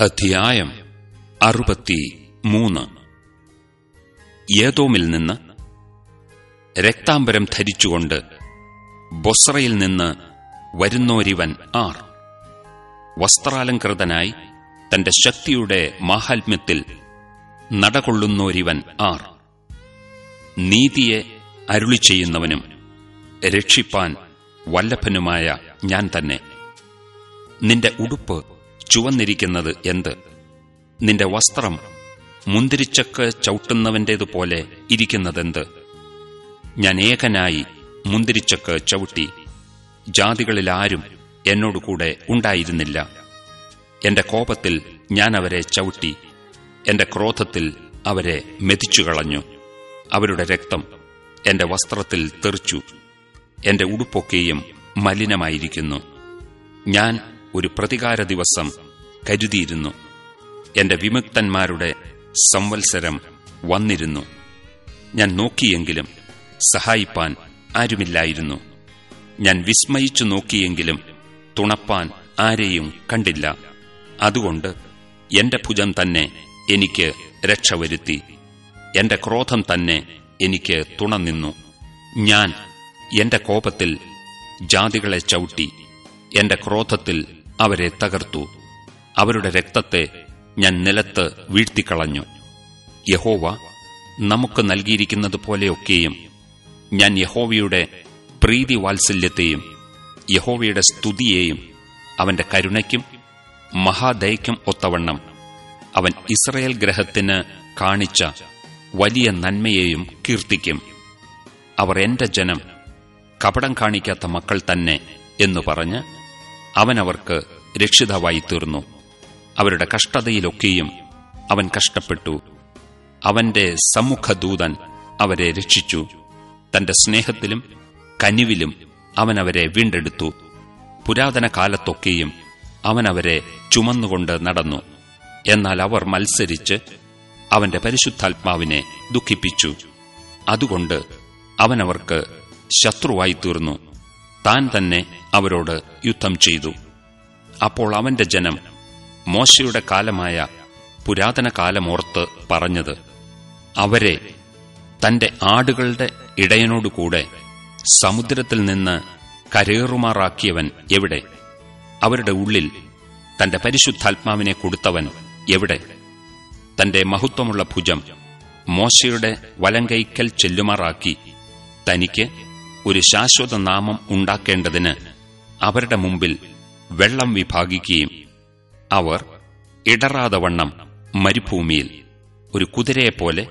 അധ്യായം അറുപത്തി മൂന്ന് ഏതോമിൽ നിന്ന് രക്താംബരം ധരിച്ചുകൊണ്ട് ബൊസ്രയിൽ നിന്ന് വരുന്നോരിവൻ ആർ. വസ്ത്രാലംകൃതനായി തന്റെ ശക്തിയുടെ മാഹാത്മ്യത്തിൽ നടകൊള്ളുന്നോരിവൻ ആർ. നീതിയെ അരുളി ചെയ്യുന്നവനും രക്ഷിപ്പാൻ വല്ലഭനുമായ ഞാൻ തന്നെ. നിന്റെ ഉടുപ്പ് ചുവന്നിരിക്കുന്നത് എന്ത്? നിന്റെ വസ്ത്രം മുന്തിരിച്ചക്ക് ചവിട്ടുന്നവന്റേതുപോലെ ഇരിക്കുന്നതെന്ത്? ഞാൻ ഏകനായി മുന്തിരിച്ചക്ക് ചവിട്ടി ജാതികളിലാരും എന്നോടുകൂടെ ഉണ്ടായിരുന്നില്ല. എന്റെ കോപത്തിൽ ഞാൻ അവരെ ചവിട്ടി എന്റെ ക്രോധത്തിൽ അവരെ മെതിച്ചുകളഞ്ഞു. അവരുടെ രക്തം എന്റെ വസ്ത്രത്തിൽ തെറിച്ചു എന്റെ ഉടുപ്പൊക്കെയും മലിനമായിരിക്കുന്നു. ഞാൻ ഒരു പ്രതികാര ദിവസം കരുതിയിരുന്നു. എന്റെ വിമുക്തന്മാരുടെ സംവത്സരം വന്നിരുന്നു. ഞാൻ നോക്കിയെങ്കിലും സഹായിപ്പാൻ ആരുമില്ലായിരുന്നു. ഞാൻ വിസ്മയിച്ചു നോക്കിയെങ്കിലും തുണപ്പാൻ ആരെയും കണ്ടില്ല. അതുകൊണ്ട് എന്റെ ഭുജം തന്നെ എനിക്ക് രക്ഷ വരുത്തി. എന്റെ ക്രോധം തന്നെ എനിക്ക് തുണനിന്നു ഞാൻ എന്റെ കോപത്തിൽ ജാതികളെ ചവിട്ടി. എന്റെ ക്രോധത്തിൽ അവരെ തകർത്തു. അവരുടെ രക്തത്തെ ഞാൻ നിലത്ത് വീഴ്ത്തിക്കളഞ്ഞു. യഹോവ നമുക്ക് നൽകിയിരിക്കുന്നതുപോലെയൊക്കെയും ഞാൻ യഹോവയുടെ പ്രീതി വാത്സല്യത്തെയും യഹോവയുടെ സ്തുതിയെയും അവന്റെ കരുണയ്ക്കും മഹാദയയ്ക്കും ഒത്തവണ്ണം അവൻ ഇസ്രയേൽ ഗ്രഹത്തിന് കാണിച്ച വലിയ നന്മയെയും കീർത്തിക്കും. അവർ എന്റെ ജനം കപടം കാണിക്കാത്ത മക്കൾ തന്നെ എന്ന് പറഞ്ഞ് അവൻ അവർക്ക് രക്ഷിതാവായി തീർന്നു. അവരുടെ കഷ്ടതയിലൊക്കെയും അവൻ കഷ്ടപ്പെട്ടു. അവന്റെ സമ്മുഖദൂതൻ അവരെ രക്ഷിച്ചു. തന്റെ സ്നേഹത്തിലും കനിവിലും അവൻ അവരെ വീണ്ടെടുത്തു. പുരാതന കാലത്തൊക്കെയും അവൻ അവരെ ചുമന്നുകൊണ്ട് നടന്നു. എന്നാൽ അവർ മത്സരിച്ച് അവന്റെ പരിശുദ്ധാത്മാവിനെ ദുഃഖിപ്പിച്ചു. അതുകൊണ്ട് അവനവർക്ക് ശത്രുവായി തീർന്നു. താൻ തന്നെ അവരോട് യുദ്ധം ചെയ്തു. അപ്പോൾ അവന്റെ ജനം മോശയുടെ കാലമായ പുരാതന കാലമോർത്ത് പറഞ്ഞത് അവരെ തന്റെ ആടുകളുടെ ഇടയനോടുകൂടെ സമുദ്രത്തിൽ നിന്ന് കരേറുമാറാക്കിയവൻ എവിടെ? അവരുടെ ഉള്ളിൽ തന്റെ പരിശുദ്ധാത്മാവിനെ കൊടുത്തവൻ എവിടെ? തന്റെ മഹത്വമുള്ള ഭുജം മോശയുടെ വലങ്കൈക്കൽ ചെല്ലുമാറാക്കി തനിക്ക് ഒരു ശാശ്വത നാമം ഉണ്ടാക്കേണ്ടതിന് അവരുടെ മുമ്പിൽ വെള്ളം വിഭാഗിക്കുകയും അവർ ഇടറാതെ വണ്ണം മരുഭൂമിയിൽ ഒരു കുതിരയെപ്പോലെ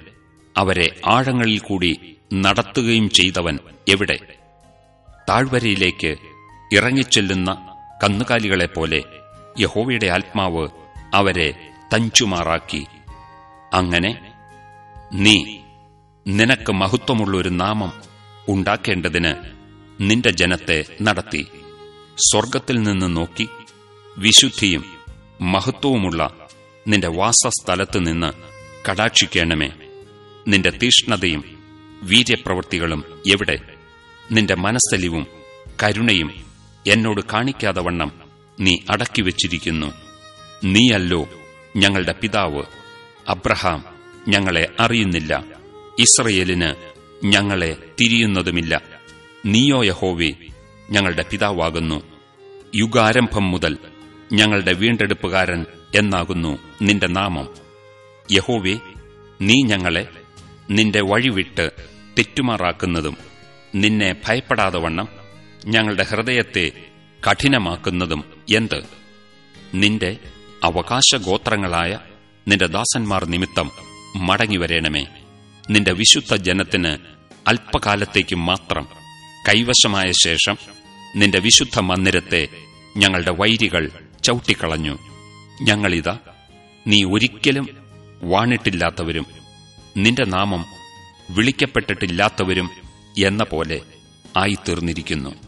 അവരെ ആഴങ്ങളിൽ കൂടി നടത്തുകയും ചെയ്തവൻ എവിടെ? താഴ്വരയിലേക്ക് ഇറങ്ങിച്ചെല്ലുന്ന കന്നുകാലികളെപ്പോലെ യഹോവയുടെ ആത്മാവ് അവരെ തഞ്ചുമാറാക്കി. അങ്ങനെ നീ നിനക്ക് മഹത്വമുള്ളൊരു നാമം ഉണ്ടാക്കേണ്ടതിന് നിന്റെ ജനത്തെ നടത്തി. സ്വർഗത്തിൽ നിന്ന് നോക്കി വിശുദ്ധിയും മഹത്വവുമുള്ള നിന്റെ വാസസ്ഥലത്ത് നിന്ന് കടാക്ഷിക്കണമേ. നിന്റെ തീഷ്ണതയും വീര്യപ്രവൃത്തികളും എവിടെ? നിന്റെ മനസ്സലിവും കരുണയും എന്നോട് കാണിക്കാതെ വണ്ണം നീ അടക്കിവെച്ചിരിക്കുന്നു നീയല്ലോ ഞങ്ങളുടെ പിതാവ്. അബ്രഹാം ഞങ്ങളെ അറിയുന്നില്ല. ഇസ്രയേലിന് ഞങ്ങളെ തിരിയുന്നതുമില്ല. നീയോ യഹോവേ ഞങ്ങളുടെ പിതാവാകുന്നു. യുഗാരംഭം മുതൽ ഞങ്ങളുടെ വീണ്ടെടുപ്പുകാരൻ എന്നാകുന്നു നിന്റെ നാമം. യഹോവേ നീ ഞങ്ങളെ നിന്റെ വഴിവിട്ട് തെറ്റുമാറാക്കുന്നതും നിന്നെ ഭയപ്പെടാതെ വണ്ണം ഞങ്ങളുടെ ഹൃദയത്തെ കഠിനമാക്കുന്നതും എന്ത്? നിന്റെ അവകാശഗോത്രങ്ങളായ നിന്റെ ദാസന്മാർ നിമിത്തം മടങ്ങിവരേണമേ. നിന്റെ വിശുദ്ധ ജനത്തിന് അല്പകാലത്തേക്ക് മാത്രം കൈവശമായ ശേഷം നിന്റെ വിശുദ്ധ മന്ദിരത്തെ ഞങ്ങളുടെ വൈരികൾ ചവിട്ടിക്കളഞ്ഞു. ഞങ്ങളിതാ നീ ഒരിക്കലും വാണിട്ടില്ലാത്തവരും നിന്റെ നാമം വിളിക്കപ്പെട്ടിട്ടില്ലാത്തവരും എന്ന പോലെ ആയിത്തീർന്നിരിക്കുന്നു.